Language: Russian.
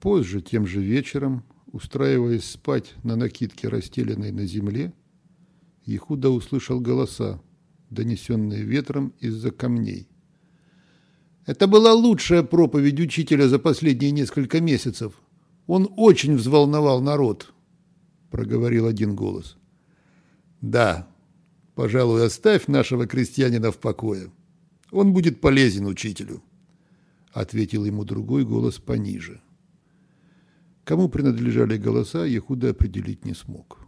Позже, тем же вечером, устраиваясь спать на накидке, расстеленной на земле, Ехуда услышал голоса, донесенные ветром из-за камней. Это была лучшая проповедь учителя за последние несколько месяцев. Он очень взволновал народ, проговорил один голос. Да, пожалуй, оставь нашего крестьянина в покое. Он будет полезен учителю, ответил ему другой голос пониже. Кому принадлежали голоса, Ехуда определить не смог.